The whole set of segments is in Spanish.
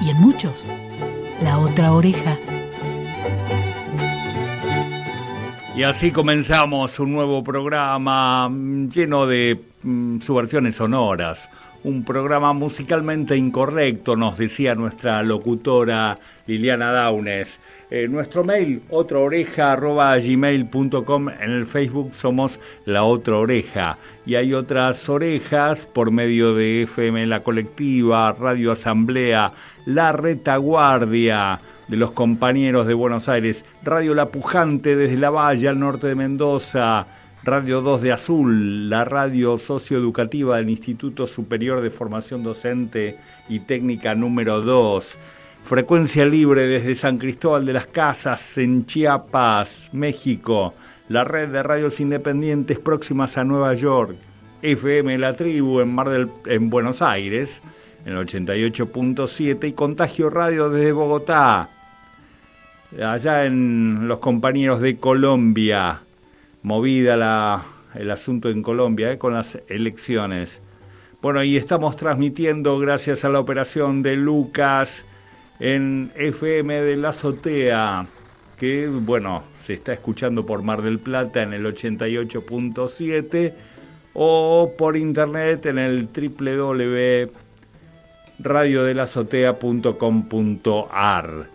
y en muchos la otra oreja. Y así comenzamos un nuevo programa mm, lleno de mm, subversiones sonoras, un programa musicalmente incorrecto, nos decía nuestra locutora Liliana Daunes. Eh, nuestro mail, otraoreja.gmail.com. En el Facebook somos La Otra Oreja. Y hay otras orejas por medio de FM La Colectiva, Radio Asamblea, La Retaguardia de los compañeros de Buenos Aires, Radio La Pujante desde La Valle al norte de Mendoza, Radio 2 de Azul, la radio socioeducativa del Instituto Superior de Formación Docente y Técnica número 2, Frecuencia Libre desde San Cristóbal de las Casas en Chiapas, México, la red de radios independientes próximas a Nueva York, FM La Tribu en Mar del en Buenos Aires, en el 88.7 y Contagio Radio desde Bogotá, allá en los compañeros de Colombia, movida el asunto en Colombia eh, con las elecciones. Bueno, y estamos transmitiendo gracias a la operación de Lucas en FM de la Azotea, que bueno, se está escuchando por Mar del Plata en el 88.7 o por internet en el www.radiodelazotea.com.ar.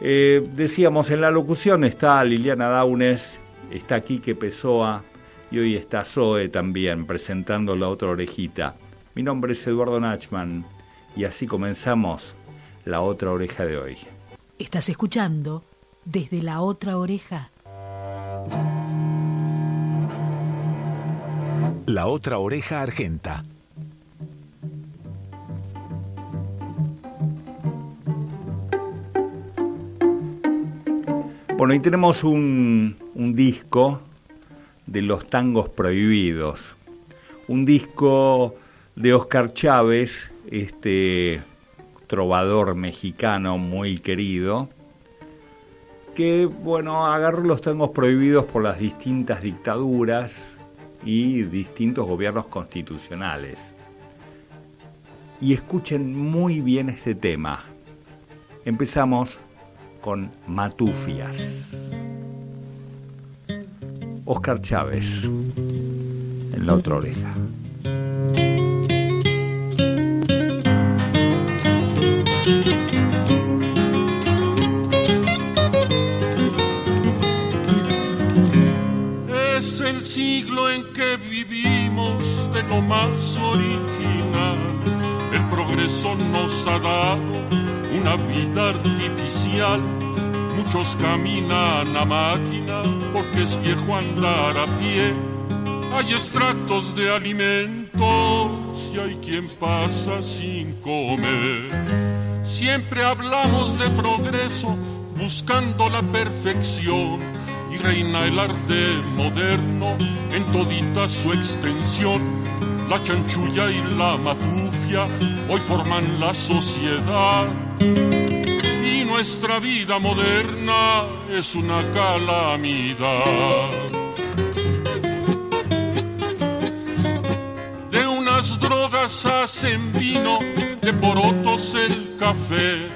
Eh, decíamos en la locución está Liliana Daunes, está Quique Pessoa y hoy está Zoe también presentando la otra orejita. Mi nombre es Eduardo Nachman y así comenzamos la otra oreja de hoy. Estás escuchando desde la otra oreja. La otra oreja argenta. Bueno, y tenemos un, un disco de los tangos prohibidos. Un disco de Oscar Chávez, este trovador mexicano muy querido, que, bueno, agarró los tangos prohibidos por las distintas dictaduras y distintos gobiernos constitucionales. Y escuchen muy bien este tema. Empezamos con Matufias. Oscar Chávez, en la otra oreja. Es el siglo en que vivimos de lo más original. El progreso nos ha dado una vida artificial. Muchos caminan a máquina porque es viejo andar a pie. Hay extractos de alimentos y hay quien pasa sin comer. Siempre hablamos de progreso buscando la perfección y reina el arte moderno en todita su extensión. La chanchulla y la matufia hoy forman la sociedad y nuestra vida moderna es una calamidad. De unas drogas hacen vino de porotos el café,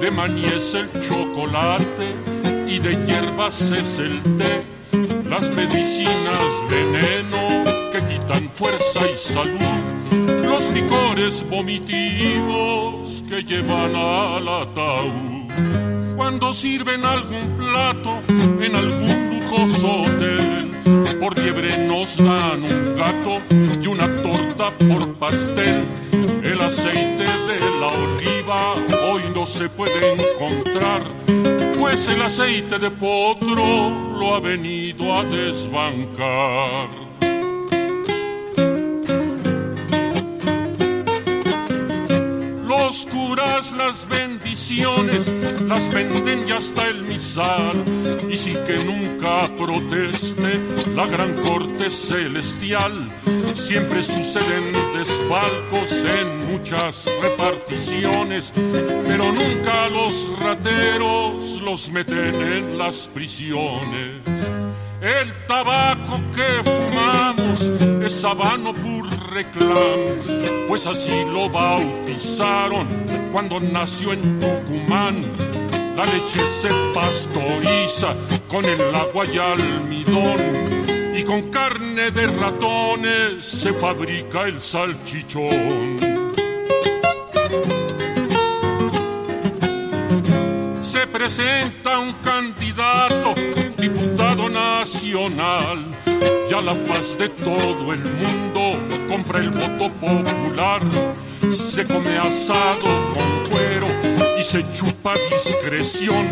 de maní es el chocolate y de hierbas es el té. Las medicinas veneno que quitan fuerza y salud, los licores vomitivos que llevan al ataúd. Cuando sirven algún plato en algún lujoso hotel, por liebre nos dan un gato y una torta por pastel el aceite de la oliva hoy no se puede encontrar, pues el aceite de potro lo ha venido a desbancar. Los curas las bendiciones las venden y hasta el misal. Y sin que nunca proteste la gran corte celestial, siempre suceden desfalcos en muchas reparticiones, pero nunca los rateros los meten en las prisiones. El tabaco que fumamos es sabano pur pues así lo bautizaron cuando nació en Tucumán. La leche se pastoriza con el agua y almidón y con carne de ratones se fabrica el salchichón. Se presenta un candidato diputado nacional y a la paz de todo el mundo compra el voto popular. Se come asado con cuero y se chupa discreción,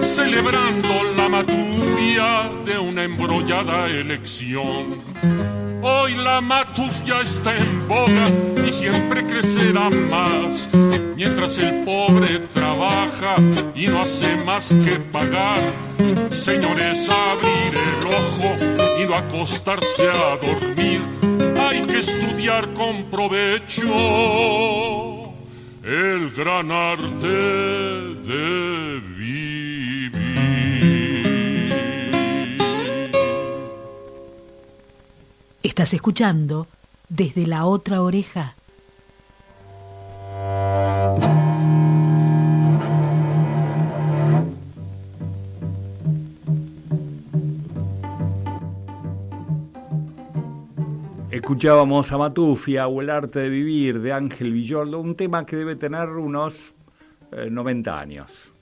celebrando la matufia de una embrollada elección. Hoy la matufia está en boga y siempre crecerá más, mientras el pobre trabaja y no hace más que pagar. Señores, abrir el ojo y no acostarse a dormir, hay que estudiar con provecho el gran arte de vivir. Estás escuchando desde la otra oreja. Escuchábamos a Matufia o El arte de vivir de Ángel Villoldo, un tema que debe tener unos 90 eh, años,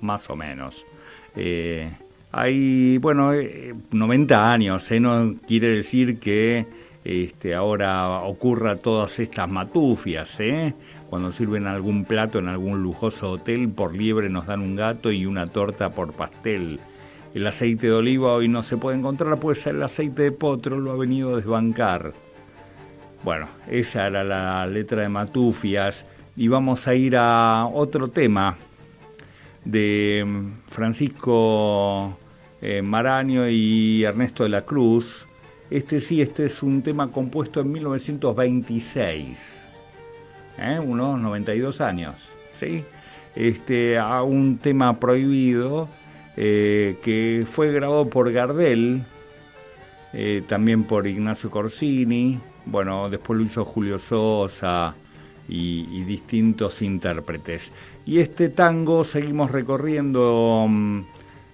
más o menos. Eh, hay, bueno, 90 eh, años, ¿eh? no quiere decir que este, ahora ocurra todas estas matufias, ¿eh? Cuando sirven algún plato en algún lujoso hotel, por liebre nos dan un gato y una torta por pastel. El aceite de oliva hoy no se puede encontrar, pues el aceite de potro lo ha venido a desbancar. Bueno, esa era la letra de Matufias y vamos a ir a otro tema de mm, Francisco eh, Maraño y Ernesto de la Cruz. Este sí, este es un tema compuesto en 1926, ¿eh? unos 92 años, ¿sí? Este, a un tema prohibido eh, que fue grabado por Gardel, eh, también por Ignacio Corsini, bueno, después lo hizo Julio Sosa y, distintos intérpretes. Y este tango seguimos recorriendo mm,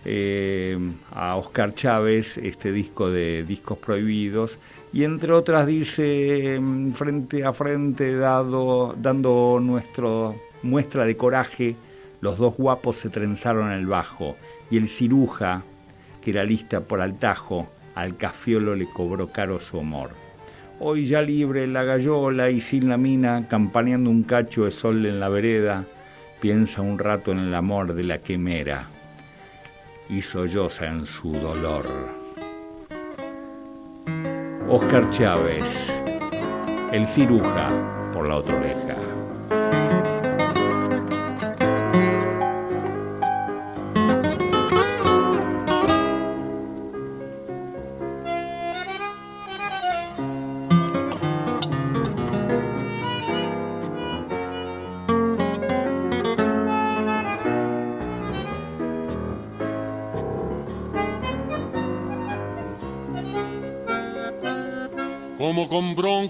eh, a Oscar Chávez este disco de discos prohibidos y entre otras dice mm, frente a frente dado dando nuestro muestra de coraje los dos guapos se trenzaron el bajo y el ciruja que era lista por altajo al cafiolo le cobró caro su amor hoy ya libre la gallola y sin la mina campaneando un cacho de sol en la vereda piensa un rato en el amor de la quemera y solloza en su dolor. Oscar Chávez, el ciruja por la otra oreja.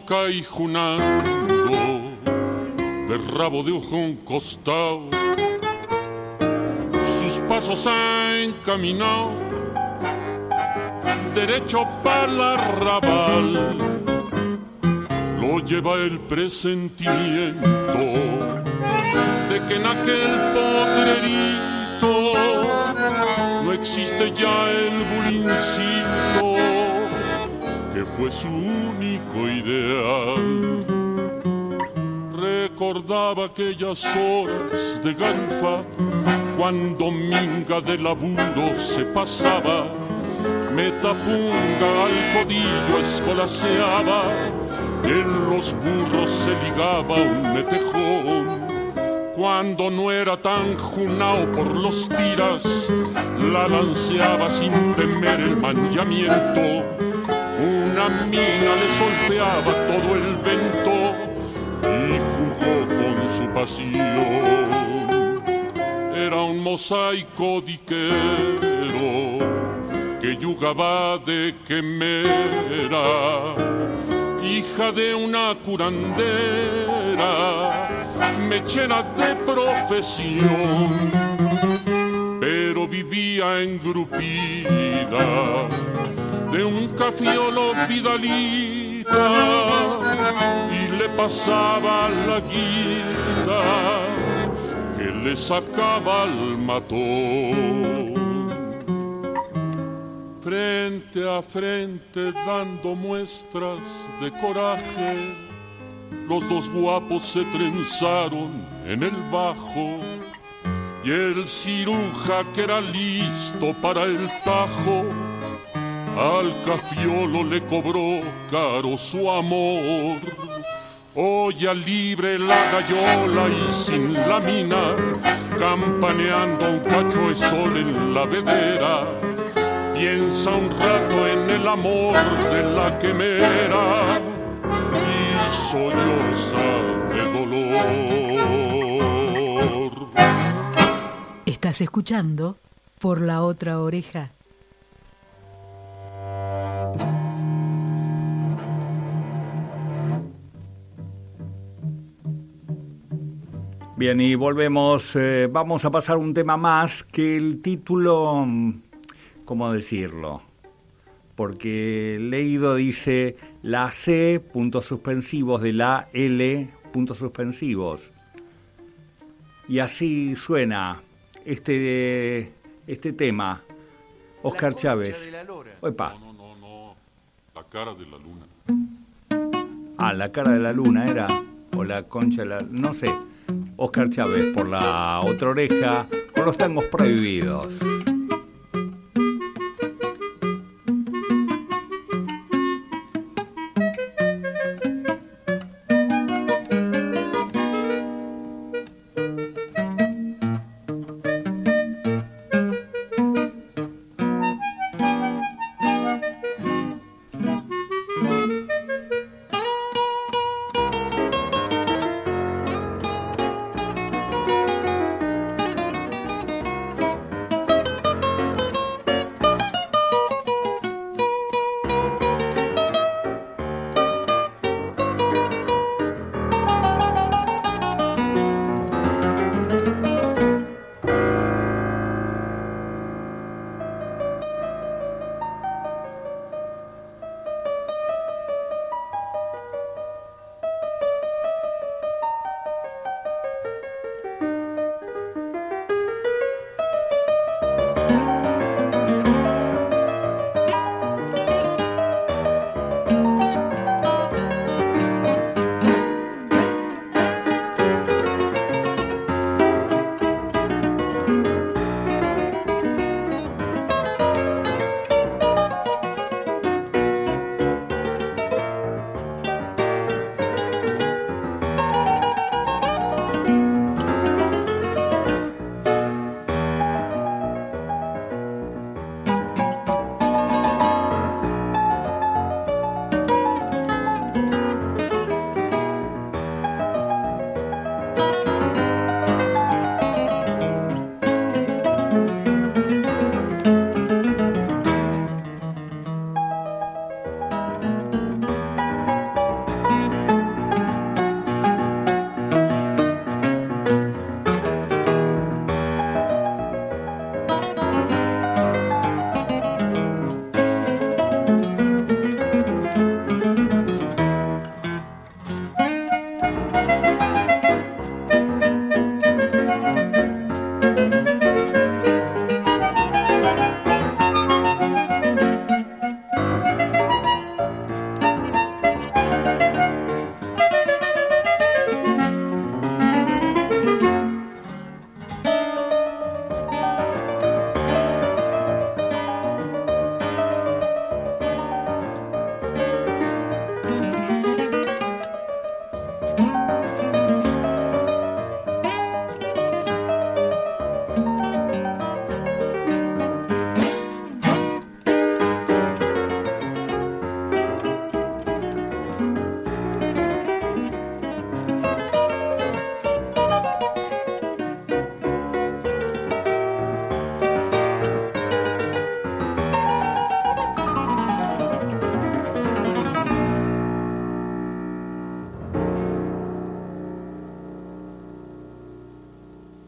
Con bronca y junando, de rabo de ojo un costado, sus pasos ha encaminado derecho para la rabal, lo lleva el presentimiento de que en aquel potrerito no existe ya el bulincito que fue su único ideal. Recordaba aquellas horas de ganfa cuando minga de laburo se pasaba, metapunga al codillo escolaseaba, en los burros se ligaba un metejón cuando no era tan junao por los tiras, la lanceaba sin temer el manllamiento. Una mina le solfeaba todo el vento y jugó con su pasión. Era un mosaico diquero que yugaba de quemera, hija de una curandera mechera de profesión, pero vivía engrupida de un cafiolo vidalita y le pasaba la guita que le sacaba al matón. Frente a frente dando muestras de coraje los dos guapos se trenzaron en el bajo y el ciruja que era listo para el tajo al cafiolo le cobró caro su amor. Olla libre la gallola y sin la mina, campaneando un cacho de sol en la vedera. Piensa un rato en el amor de la quemera solloza de dolor. Estás escuchando por la otra oreja. Bien, y volvemos. Eh, vamos a pasar un tema más que el título, ¿cómo decirlo? Porque leído dice la C, puntos suspensivos, de la L, puntos suspensivos. Y así suena este, este tema. Oscar Chávez. Opa. No, no, no, La cara de la luna. Ah, la cara de la luna era. O la concha de la. No sé. Oscar Chávez por la otra oreja con los tangos prohibidos.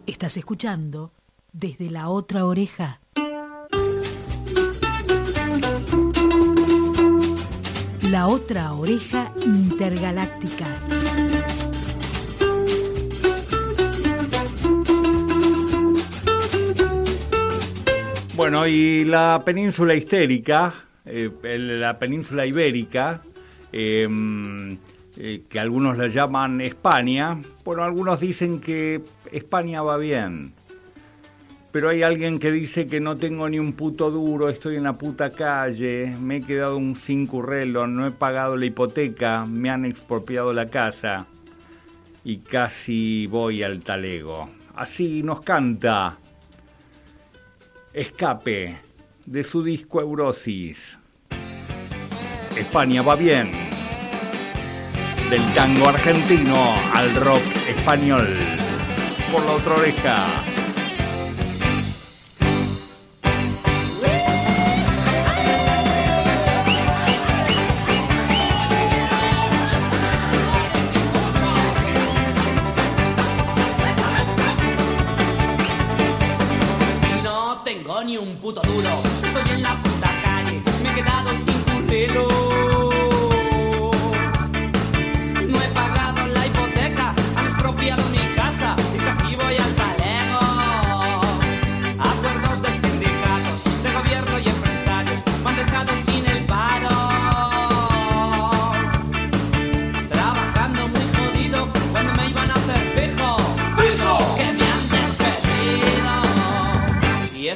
Estás escuchando desde la otra oreja. La otra oreja intergaláctica. Bueno, y la península histérica, eh, la península ibérica, em, eh, que algunos la llaman España, bueno, algunos dicen que España va bien, pero hay alguien que dice que no tengo ni un puto duro, estoy en la puta calle, me he quedado un sin currelo, no he pagado la hipoteca, me han expropiado la casa y casi voy al talego. Así nos canta Escape de su disco Eurosis. España va bien. Del tango argentino al rock español. Por la otra oreja.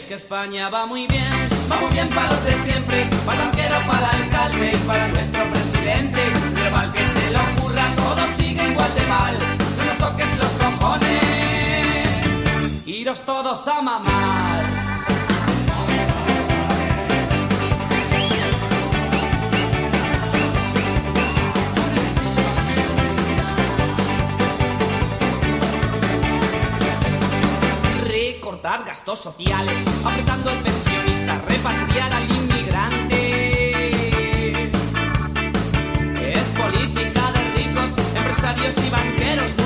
España va muy bien, va muy bien para los de siempre, para el banquero, para el alcalde para nuestro presidente. Pero mal que se lo ocurra, todo sigue igual de mal. No nos toques los cojones, iros todos a mamar. Gastos sociales, apretando al pensionista, repatriar al inmigrante. Es política de ricos, empresarios y banqueros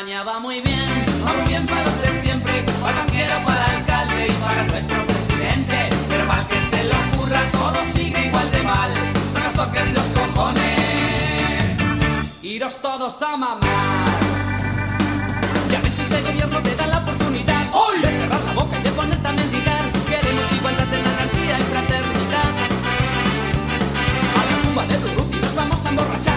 es que España va muy bien para los de siempre, para banquero, para alcalde y para nuestro presidente. Pero mal que se le ocurra, todo sigue igual de mal. No nos toquen los cojones, iros todos a mamar. Ya ves, este gobierno te da la oportunidad ¡Hoy! de cerrar la boca y de ponerte a mendigar. Queremos igualdad en anarquía y fraternidad. A la tumba de Ruruti nos vamos a emborrachar,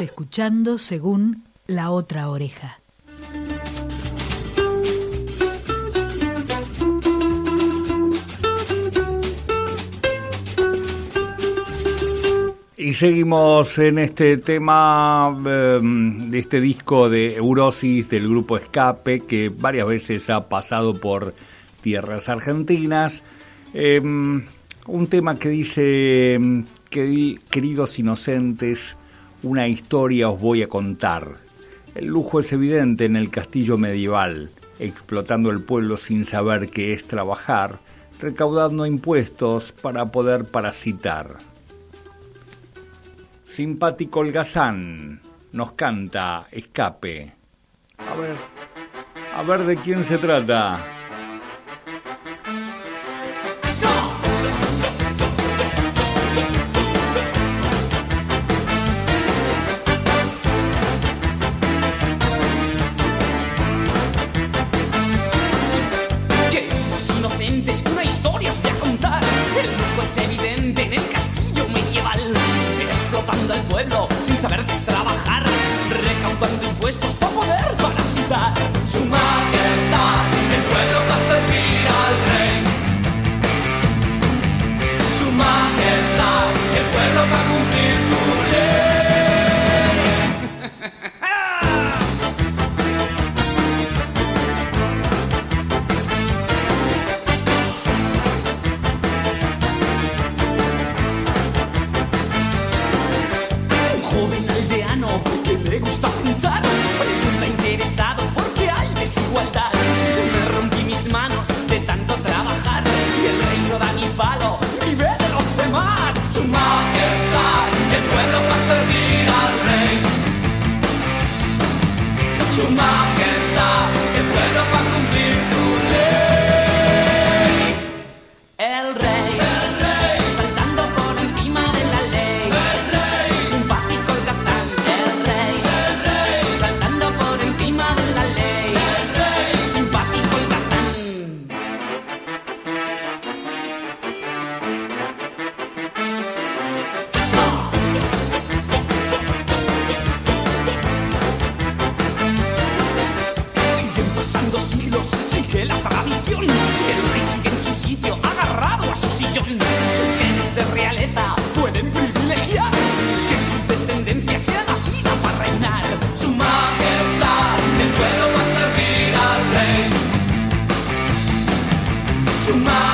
Escuchando según la otra oreja. Y seguimos en este tema em, de este disco de Eurosis del grupo Escape, que varias veces ha pasado por tierras argentinas. Em, un tema que dice, em, queridos inocentes, una historia os voy a contar. El lujo es evidente en el castillo medieval, explotando el pueblo sin saber qué es trabajar, recaudando impuestos para poder parasitar. Simpático holgazán nos canta Escape. A ver, a ver de quién se trata. del pueblo sin saber que está La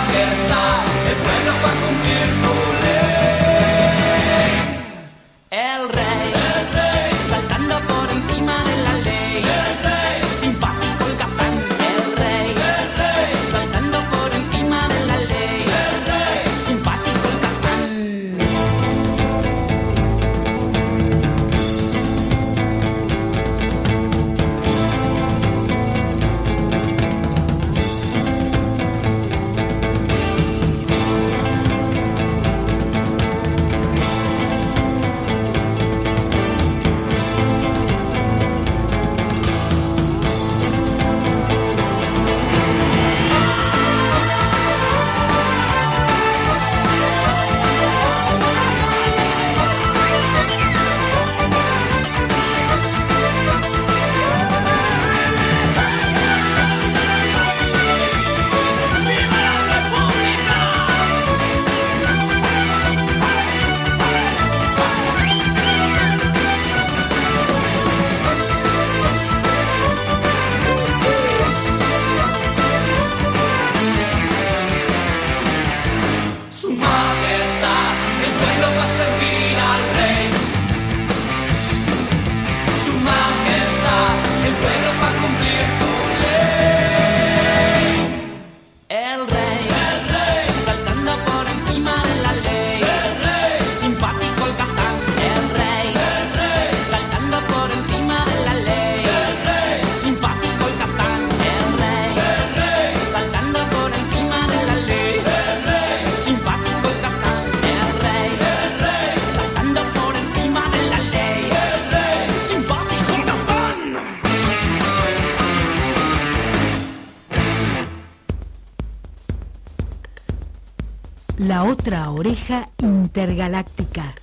otra oreja intergaláctica.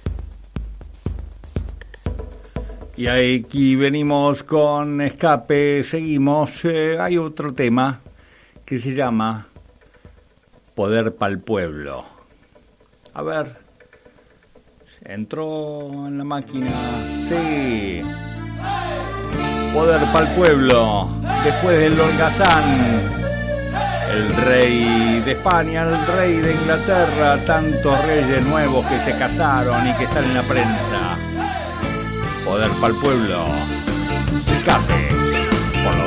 Y aquí venimos con escape, seguimos. Eh, hay otro tema que se llama Poder el Pueblo. A ver, entró en la máquina. Sí. Poder el Pueblo. Después del holgazán. El rey de España, el rey de Inglaterra, tantos reyes nuevos que se casaron y que están en la prensa. Poder para el pueblo. Escape por la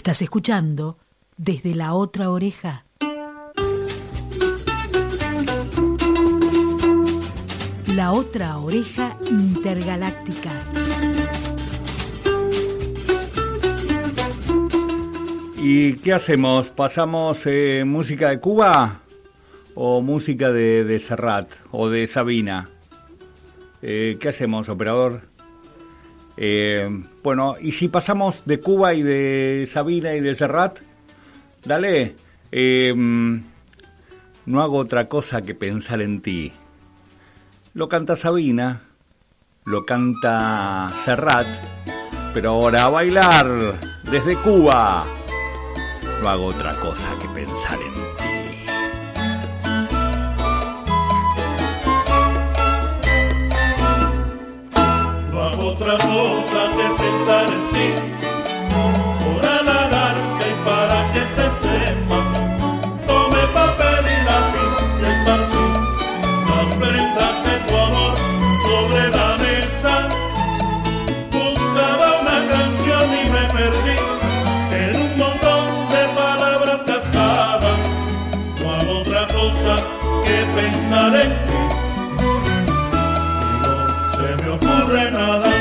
Estás escuchando desde la otra oreja. La otra oreja intergaláctica. ¿Y qué hacemos? ¿Pasamos eh, música de Cuba o música de, Serrat o de Sabina? Eh, ¿Qué hacemos, operador? Eh, bueno, y si pasamos de Cuba y de Sabina y de Serrat, dale, eh, no hago otra cosa que pensar en ti. Lo canta Sabina, lo canta Serrat, pero ahora a bailar desde Cuba. No hago otra cosa que pensar en ti. otra cosa que pensar en ti. Y no se me ocurre nada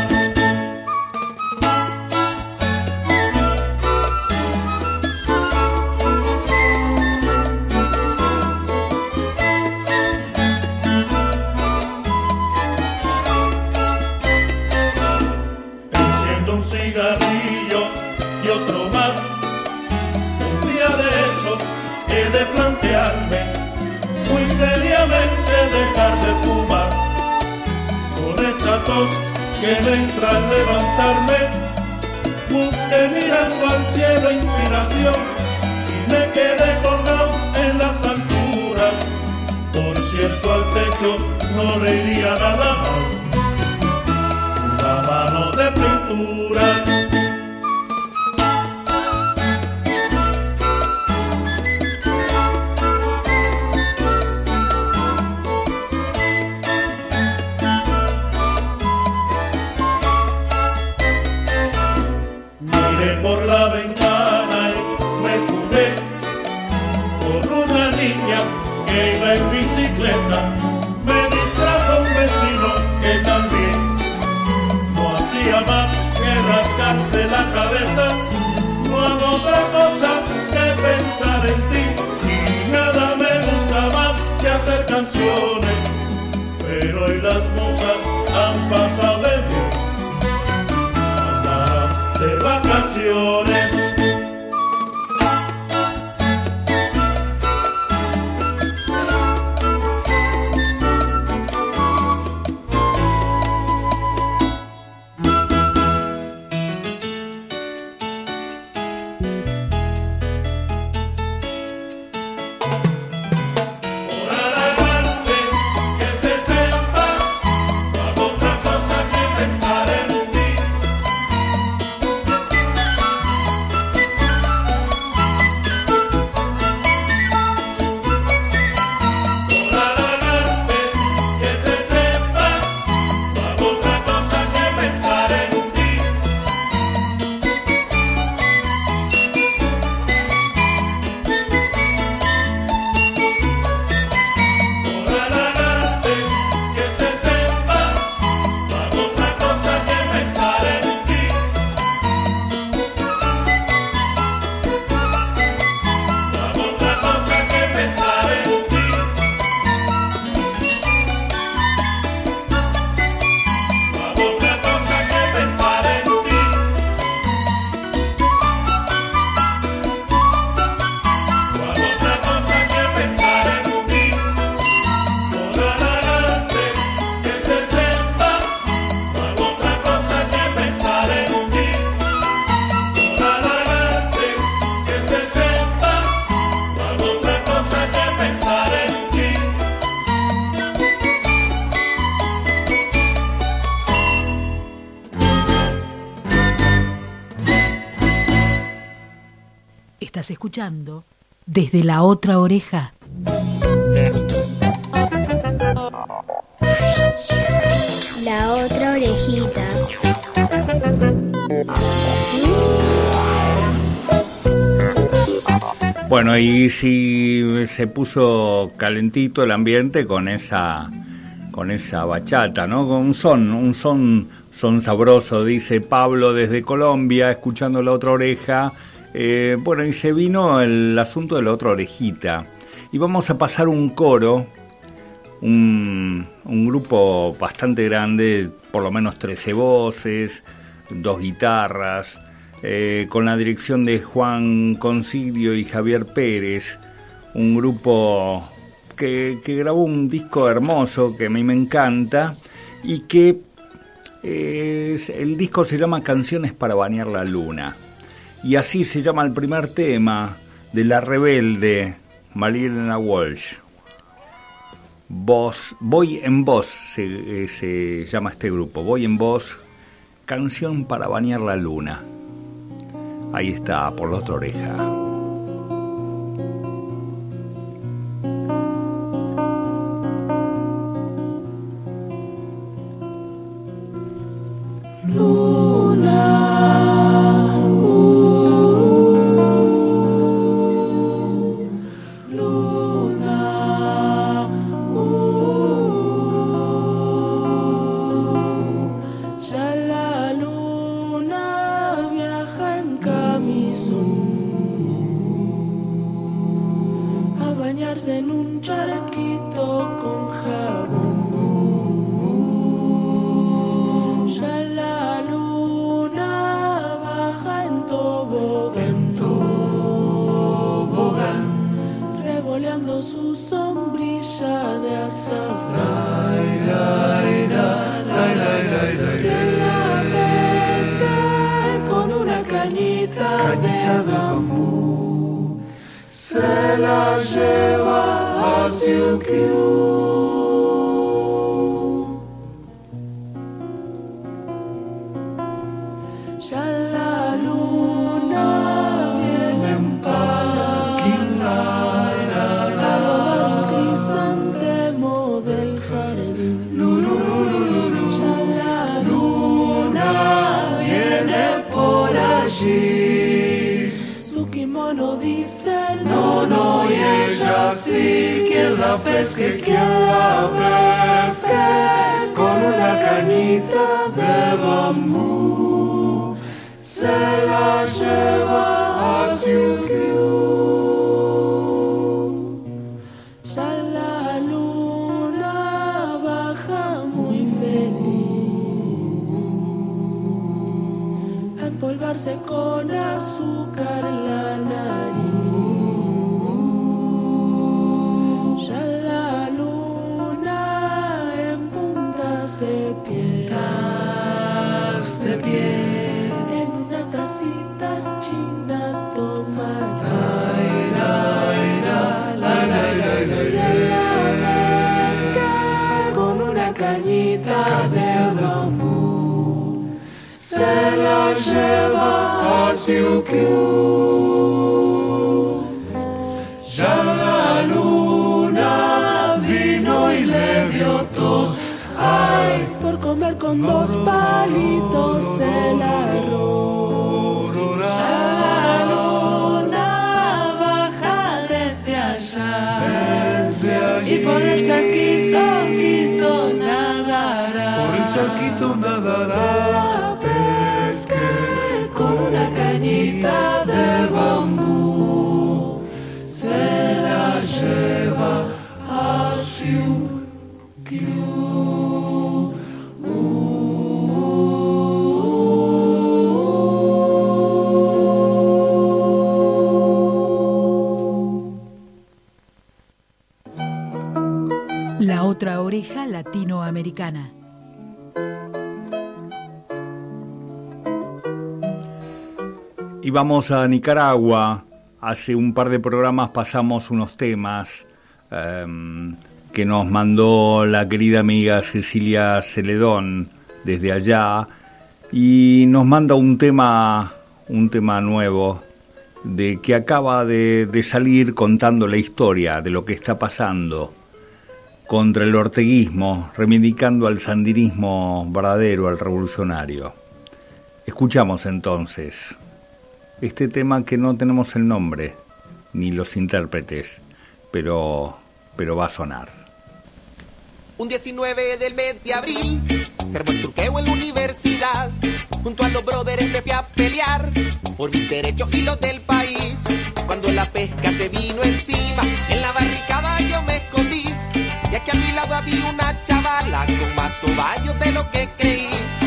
escuchando desde la otra oreja. La otra orejita. Bueno, y si se puso calentito el ambiente con esa con esa bachata, ¿no? Con un son, un son son sabroso, dice Pablo desde Colombia, escuchando la otra oreja eh, bueno, y se vino el asunto de la otra orejita. Y vamos a pasar un coro, un, grupo bastante grande, por lo menos 13 voces, dos guitarras, eh, con la dirección de Juan Concilio y Javier Pérez, un grupo que, grabó un disco hermoso que a mí me encanta y que eh, el disco se llama Canciones para bañar la luna. Y así se llama el primer tema de La Rebelde, Marilena Walsh. Voz, Voy en Voz se, se llama este grupo. Voy en Voz, canción para bañar la luna. Ahí está, por la otra oreja. a bañarse en un charquito con jabón. Ya la luna baja en tobogán, en tobogán. revoleando su sombrilla de azafrán. La lleva a la quien la pesque con una cañita de bambú se la lleva a Siukiu. Ya la Ya la luna vino y le dio tos. Ay, por comer con dos palitos el latinoamericana. Y vamos a Nicaragua. Hace un par de programas pasamos unos temas em, que nos mandó la querida amiga Cecilia Celedón desde allá y nos manda un tema, un tema nuevo de que acaba de, de salir contando la historia de lo que está pasando contra el orteguismo, reivindicando al sandinismo verdadero, al revolucionario. Escuchamos entonces este tema que no tenemos el nombre ni los intérpretes, pero, pero va a sonar. Un 19 del mes de abril, se el truqueo en la universidad. Junto a los brothers me fui a pelear por mis derechos y los del país. Cuando la pesca se vino encima, en la barricada. Aquí a mi lado había una chavala con más ovallos de lo que creí.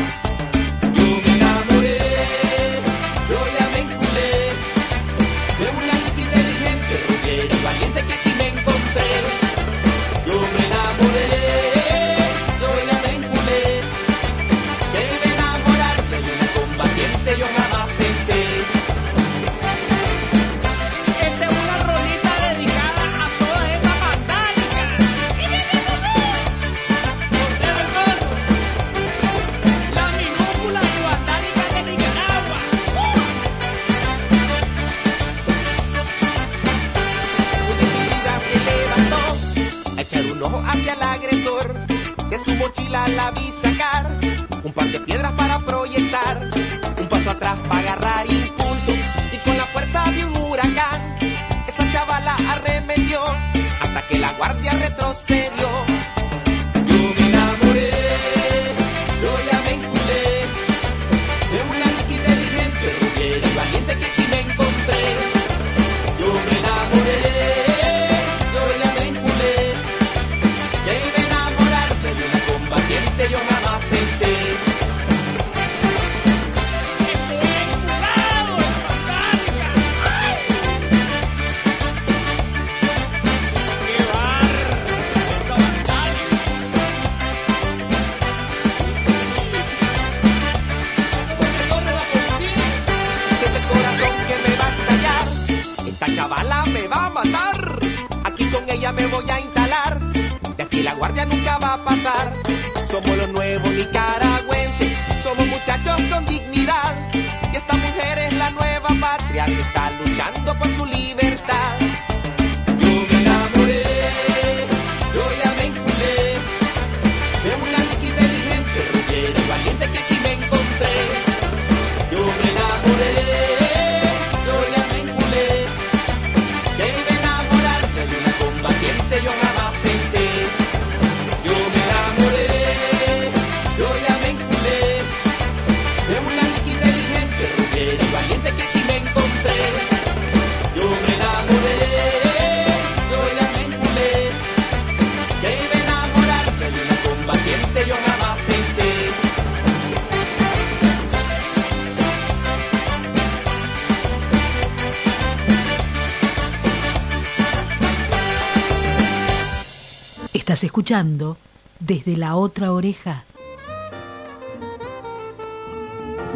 Desde la otra oreja.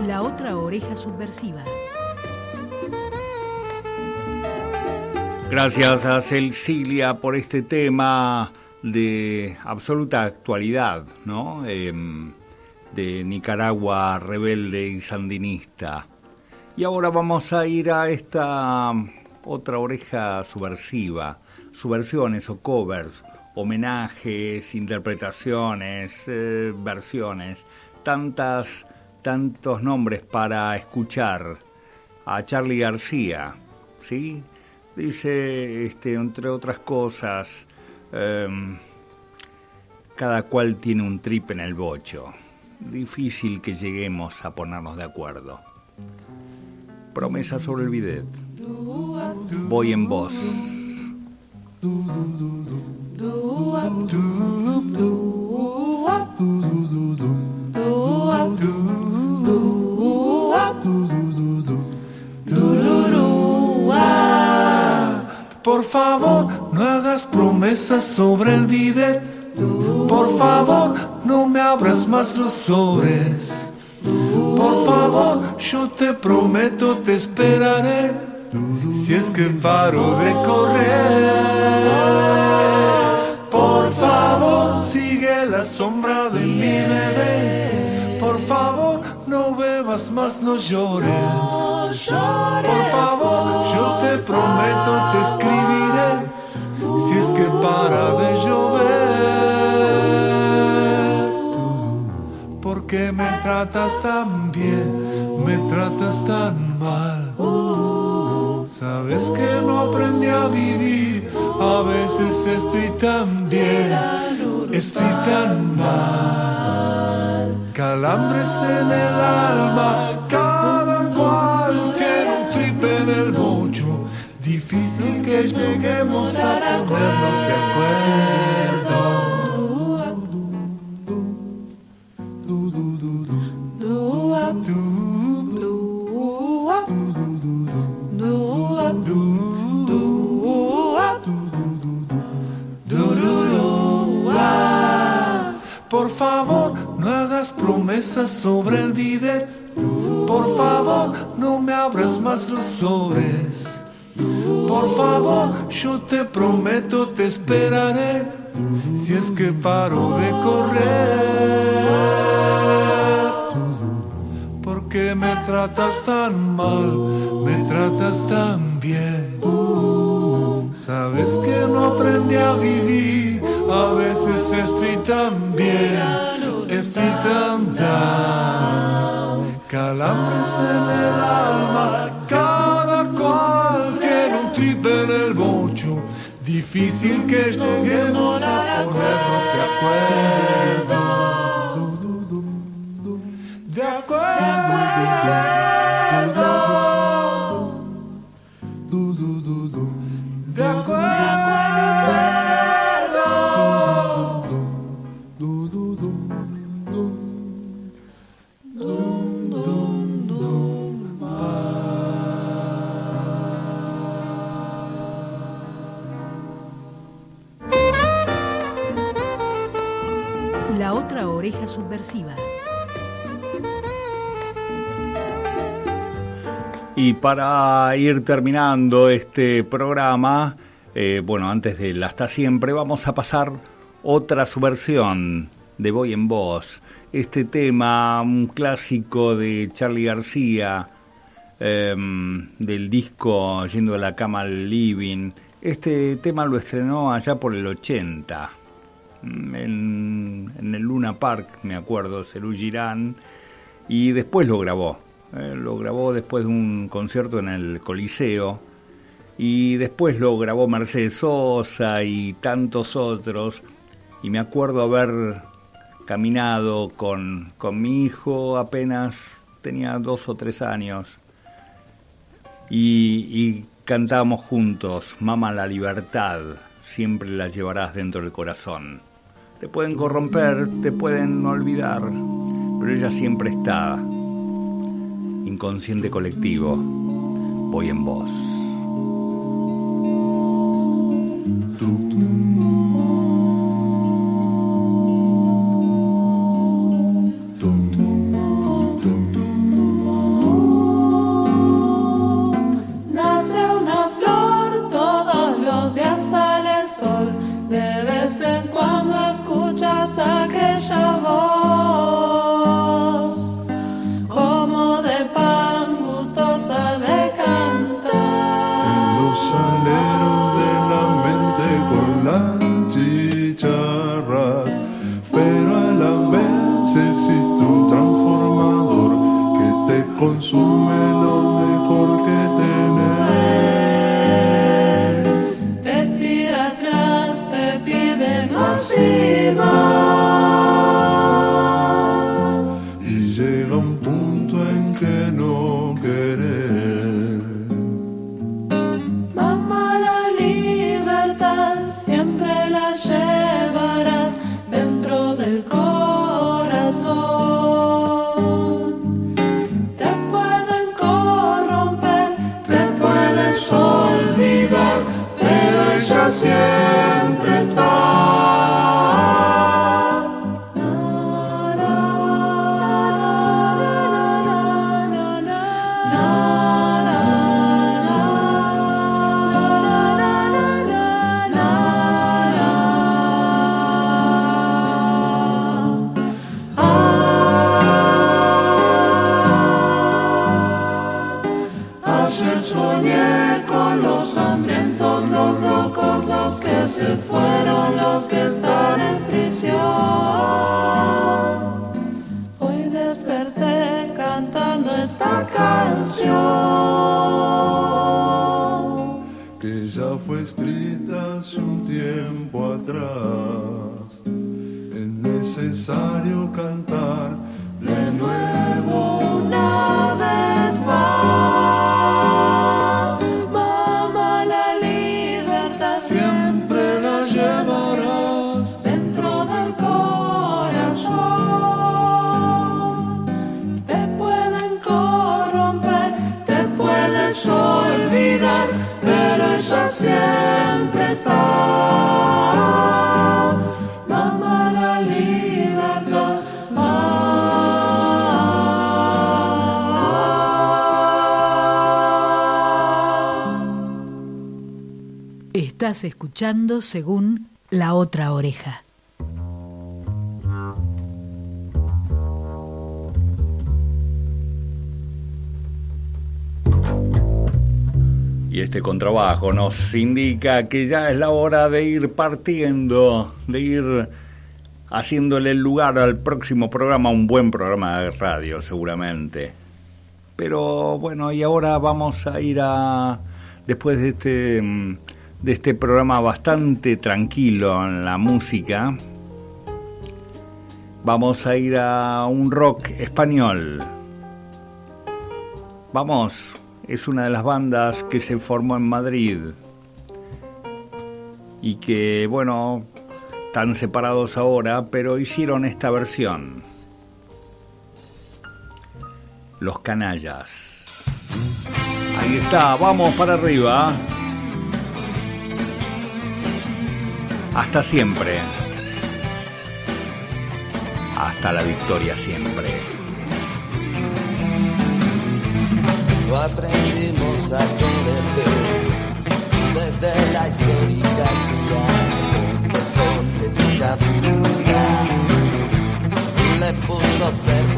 La otra oreja subversiva. Gracias a Cecilia por este tema de absoluta actualidad, ¿no? Em, de Nicaragua rebelde y sandinista. Y ahora vamos a ir a esta otra oreja subversiva, subversiones o covers, homenajes, interpretaciones, eh, versiones, tantas, tantos nombres para escuchar a Charlie García, ¿sí? Dice, este, entre otras cosas, em, cada cual tiene un trip en el bocho. Difícil que lleguemos a ponernos de acuerdo. Promesa sobre el bidet. Voy en voz. Por favor, no hagas promesas sobre el bidet. Por favor, no me abras más los sobres. Por favor, yo te prometo, te esperaré. Si es que paro de correr. Sigue la sombra de mi bebé. Por favor, no bebas más, no llores. Por favor, yo te prometo, te escribiré. Si es que para de llover. ¿Por qué me tratas tan bien? Me tratas tan mal. Sabes que no aprendí a vivir. A veces estoy tan bien, estoy tan mal. Calambres en el alma, cada cual tiene un trip en el bocho. Difícil que lleguemos a ponernos de acuerdo. Promesas sobre el bidet. Por favor, no me abras más los sobres. Por favor, yo te prometo, te esperaré. Si es que paro de correr. ¿Por qué me tratas tan mal? Me tratas tan bien. Sabes que no aprendí a vivir. A veces estoy tan bien, estoy tan down. Calambres en el alma, cada cual tiene un trip en el bocho. Difícil que lleguemos a ponernos de acuerdo. De acuerdo. La otra oreja subversiva. Y para ir terminando este programa, eh, bueno, antes del Hasta Siempre, vamos a pasar otra subversión de Voy en Voz. Este tema, un clásico de Charlie García, em, del disco Yendo a la cama al living. Este tema lo estrenó allá por el 80, mm, en, el Luna Park, me acuerdo, Cerú Girán, y después lo grabó. Eh, lo grabó después de un concierto en el Coliseo y después lo grabó Mercedes Sosa y tantos otros y me acuerdo haber caminado con, con mi hijo apenas tenía dos o tres años y, y cantábamos juntos Mama la libertad siempre la llevarás dentro del corazón te pueden corromper te pueden olvidar pero ella siempre está. Inconsciente colectivo, voy en consume escuchando según la otra oreja. Y este contrabajo nos indica que ya es la hora de ir partiendo, de ir haciéndole lugar al próximo programa, un buen programa de radio seguramente. Pero bueno, y ahora vamos a ir a, después de este mm, de este programa bastante tranquilo en la música, vamos a ir a un rock español. Vamos, es una de las bandas que se formó en Madrid y que, bueno, están separados ahora, pero hicieron esta versión. Los canallas. Ahí está, vamos para arriba. Hasta siempre. Hasta la victoria siempre. No aprendimos a quererte desde la histórica actividad. El sol de tu captura le puso cerca.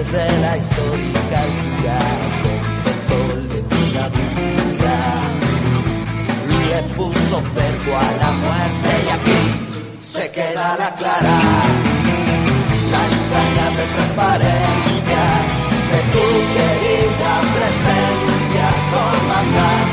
límites de la histórica altura con el sol de tu navidad. Le puso cerco a la muerte y aquí se queda la clara. La entraña de transparencia de tu querida presencia comandante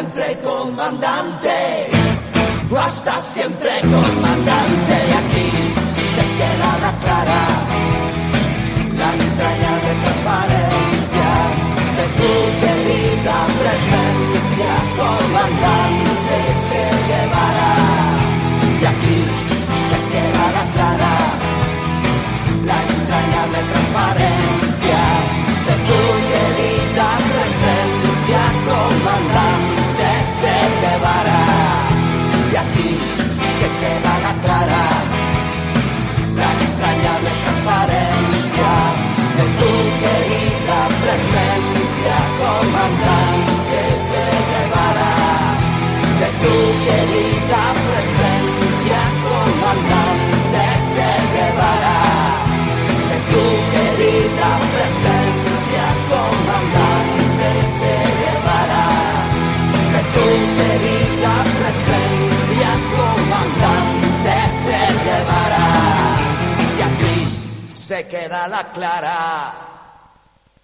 siempre comandante, hasta siempre comandante. presencia, comandante Che Guevara, de tu querida presencia, comandante Che Guevara, de tu querida presencia, comandante Che Guevara, de tu querida presencia, comandante Che Guevara, y aquí se queda la clara.